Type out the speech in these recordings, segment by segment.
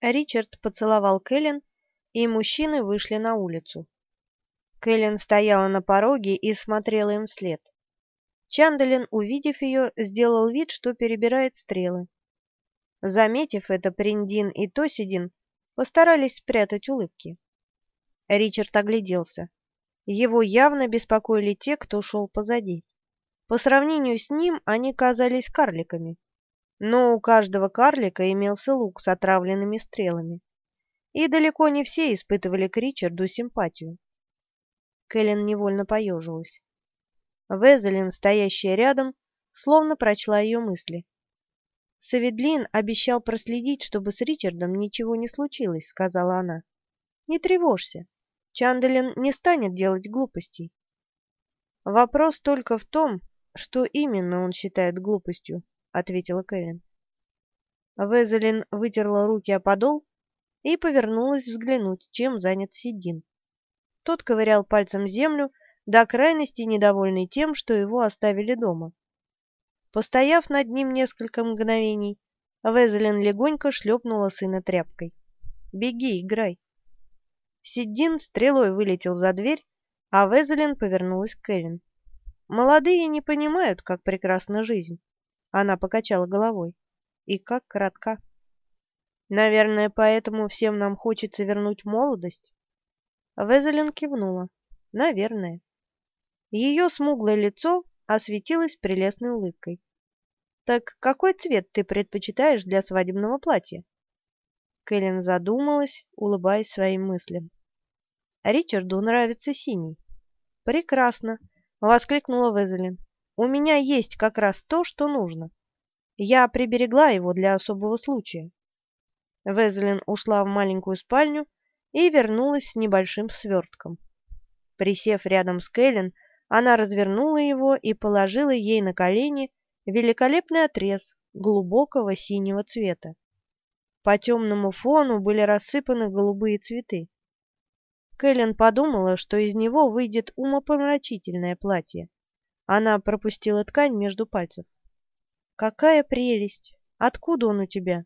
Ричард поцеловал Кэлен, и мужчины вышли на улицу. Кэлен стояла на пороге и смотрела им вслед. Чандалин, увидев ее, сделал вид, что перебирает стрелы. Заметив это, Приндин и Тосидин постарались спрятать улыбки. Ричард огляделся. Его явно беспокоили те, кто шел позади. По сравнению с ним они казались карликами. Но у каждого карлика имелся лук с отравленными стрелами. И далеко не все испытывали к Ричарду симпатию. Кэлен невольно поежилась. Везелин, стоящая рядом, словно прочла ее мысли. «Саведлин обещал проследить, чтобы с Ричардом ничего не случилось», — сказала она. «Не тревожься. Чанделин не станет делать глупостей. Вопрос только в том, что именно он считает глупостью, ответила Кэлен. Везелин вытерла руки о подол и повернулась взглянуть, чем занят Сидин. Тот ковырял пальцем землю, до крайности недовольный тем, что его оставили дома. Постояв над ним несколько мгновений, Везелин легонько шлепнула сына тряпкой. «Беги, играй!» Сиддин стрелой вылетел за дверь, а Везелин повернулась к Кэлен. Молодые не понимают, как прекрасна жизнь. Она покачала головой. И как кратка. Наверное, поэтому всем нам хочется вернуть молодость. Везелин кивнула. Наверное. Ее смуглое лицо осветилось прелестной улыбкой. «Так какой цвет ты предпочитаешь для свадебного платья?» Кэлен задумалась, улыбаясь своим мыслям. «Ричарду нравится синий». «Прекрасно. — воскликнула Везелин. «У меня есть как раз то, что нужно. Я приберегла его для особого случая». Везелин ушла в маленькую спальню и вернулась с небольшим свертком. Присев рядом с Кэлен, она развернула его и положила ей на колени великолепный отрез глубокого синего цвета. По темному фону были рассыпаны голубые цветы. Кэлен подумала, что из него выйдет умопомрачительное платье. Она пропустила ткань между пальцев. «Какая прелесть! Откуда он у тебя?»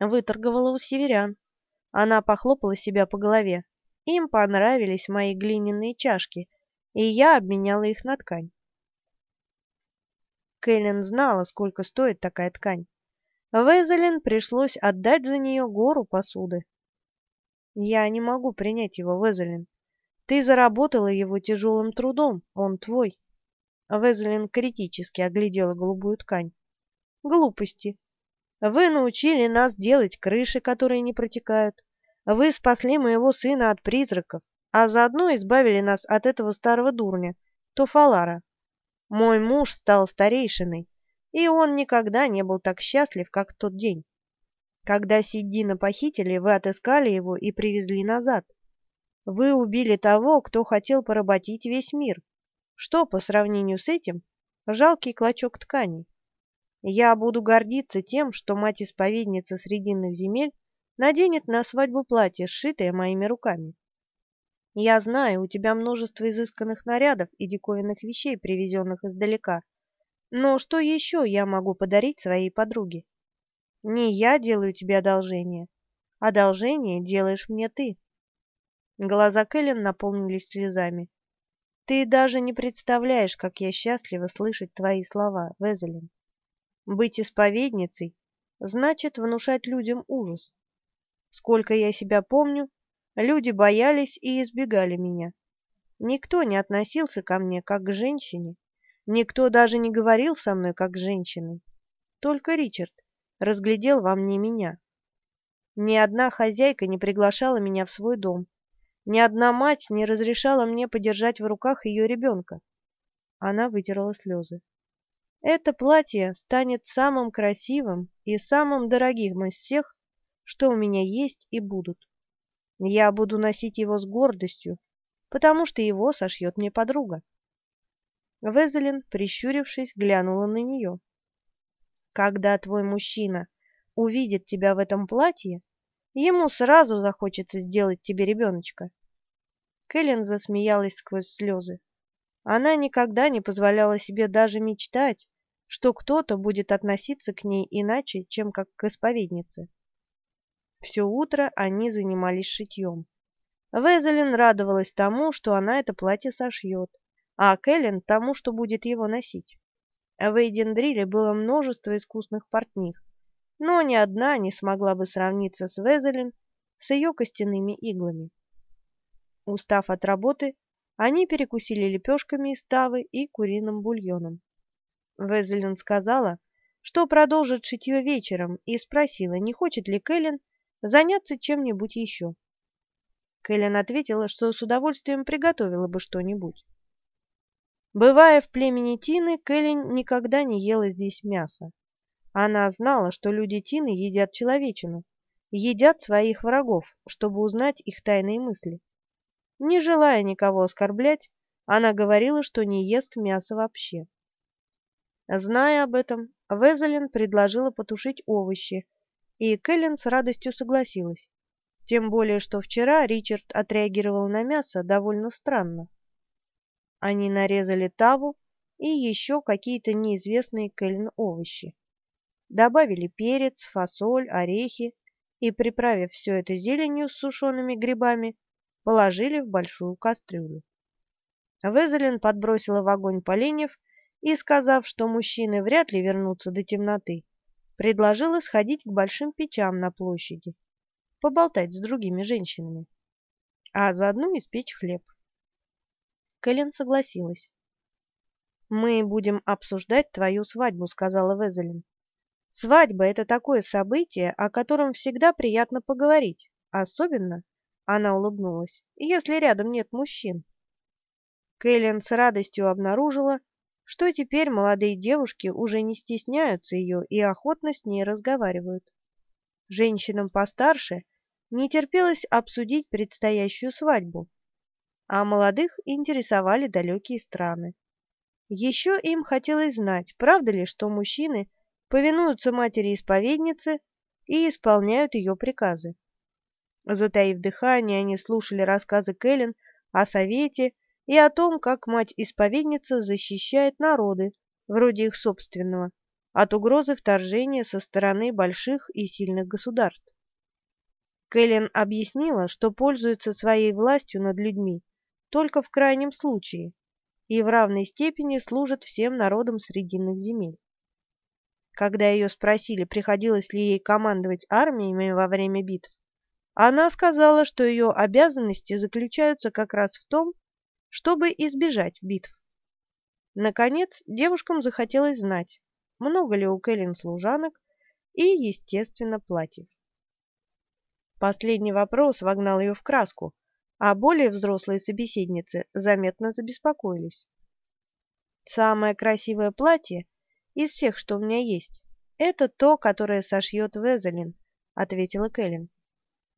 Выторговала у северян. Она похлопала себя по голове. Им понравились мои глиняные чашки, и я обменяла их на ткань. Кэлен знала, сколько стоит такая ткань. Везелин пришлось отдать за нее гору посуды. Я не могу принять его, Везелин. Ты заработала его тяжелым трудом, он твой. Везелин критически оглядела голубую ткань. Глупости. Вы научили нас делать крыши, которые не протекают. Вы спасли моего сына от призраков, а заодно избавили нас от этого старого дурня, Тофалара. Мой муж стал старейшиной, и он никогда не был так счастлив, как в тот день. Когда Сиддина похитили, вы отыскали его и привезли назад. Вы убили того, кто хотел поработить весь мир. Что по сравнению с этим? Жалкий клочок ткани. Я буду гордиться тем, что мать-исповедница Срединных земель наденет на свадьбу платье, сшитое моими руками. Я знаю, у тебя множество изысканных нарядов и диковинных вещей, привезенных издалека. Но что еще я могу подарить своей подруге? Не я делаю тебе одолжение. Одолжение делаешь мне ты. Глаза Кэлен наполнились слезами. Ты даже не представляешь, как я счастлива слышать твои слова, Везелин. Быть исповедницей значит внушать людям ужас. Сколько я себя помню, люди боялись и избегали меня. Никто не относился ко мне как к женщине, никто даже не говорил со мной как с женщиной. Только Ричард разглядел во мне меня. Ни одна хозяйка не приглашала меня в свой дом. Ни одна мать не разрешала мне подержать в руках ее ребенка. Она вытерла слезы. Это платье станет самым красивым и самым дорогим из всех, что у меня есть и будут. Я буду носить его с гордостью, потому что его сошьет мне подруга. Везелин, прищурившись, глянула на нее. Когда твой мужчина увидит тебя в этом платье, ему сразу захочется сделать тебе ребеночка. Кэлен засмеялась сквозь слезы. Она никогда не позволяла себе даже мечтать, что кто-то будет относиться к ней иначе, чем как к исповеднице. Все утро они занимались шитьем. Везелин радовалась тому, что она это платье сошьет, а Кэлен тому, что будет его носить. В Эйдендриле было множество искусных портних, но ни одна не смогла бы сравниться с Везелин с ее костяными иглами. Устав от работы, они перекусили лепешками из тавы и куриным бульоном. Везелин сказала, что продолжит шитье вечером, и спросила, не хочет ли Кэлен заняться чем-нибудь еще. Кэлен ответила, что с удовольствием приготовила бы что-нибудь. Бывая в племени Тины, Кэлен никогда не ела здесь мясо. Она знала, что люди Тины едят человечину, едят своих врагов, чтобы узнать их тайные мысли. Не желая никого оскорблять, она говорила, что не ест мясо вообще. Зная об этом, Везелин предложила потушить овощи, и Кэлен с радостью согласилась. Тем более, что вчера Ричард отреагировал на мясо довольно странно. Они нарезали таву и еще какие-то неизвестные Кэлен овощи. Добавили перец, фасоль, орехи и, приправив все это зеленью с сушеными грибами, положили в большую кастрюлю. Везелин подбросила в огонь поленьев и, сказав, что мужчины вряд ли вернутся до темноты, предложила сходить к большим печам на площади, поболтать с другими женщинами, а заодно испечь хлеб. Кэлен согласилась. «Мы будем обсуждать твою свадьбу», — сказала Везелин. «Свадьба — это такое событие, о котором всегда приятно поговорить, особенно, она улыбнулась. «Если рядом нет мужчин». Кэлен с радостью обнаружила, что теперь молодые девушки уже не стесняются ее и охотно с ней разговаривают. Женщинам постарше не терпелось обсудить предстоящую свадьбу, а молодых интересовали далекие страны. Еще им хотелось знать, правда ли, что мужчины повинуются матери-исповеднице и исполняют ее приказы. Затаив дыхание, они слушали рассказы Кэлен о совете и о том, как мать-исповедница защищает народы, вроде их собственного, от угрозы вторжения со стороны больших и сильных государств. Кэлен объяснила, что пользуется своей властью над людьми только в крайнем случае и в равной степени служит всем народам Срединных земель. Когда ее спросили, приходилось ли ей командовать армиями во время битв, она сказала, что ее обязанности заключаются как раз в том, чтобы избежать битв. Наконец, девушкам захотелось знать, много ли у Кэлен служанок и, естественно, платьев. Последний вопрос вогнал ее в краску, а более взрослые собеседницы заметно забеспокоились. «Самое красивое платье из всех, что у меня есть, это то, которое сошьет Везелин», — ответила Кэлен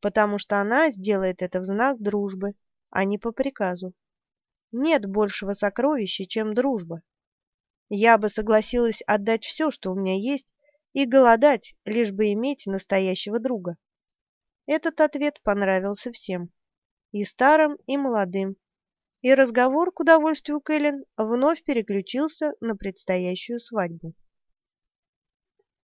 потому что она сделает это в знак дружбы, а не по приказу. Нет большего сокровища, чем дружба. Я бы согласилась отдать все, что у меня есть, и голодать, лишь бы иметь настоящего друга. Этот ответ понравился всем, и старым, и молодым, и разговор, к удовольствию Кэлен, вновь переключился на предстоящую свадьбу.